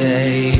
day.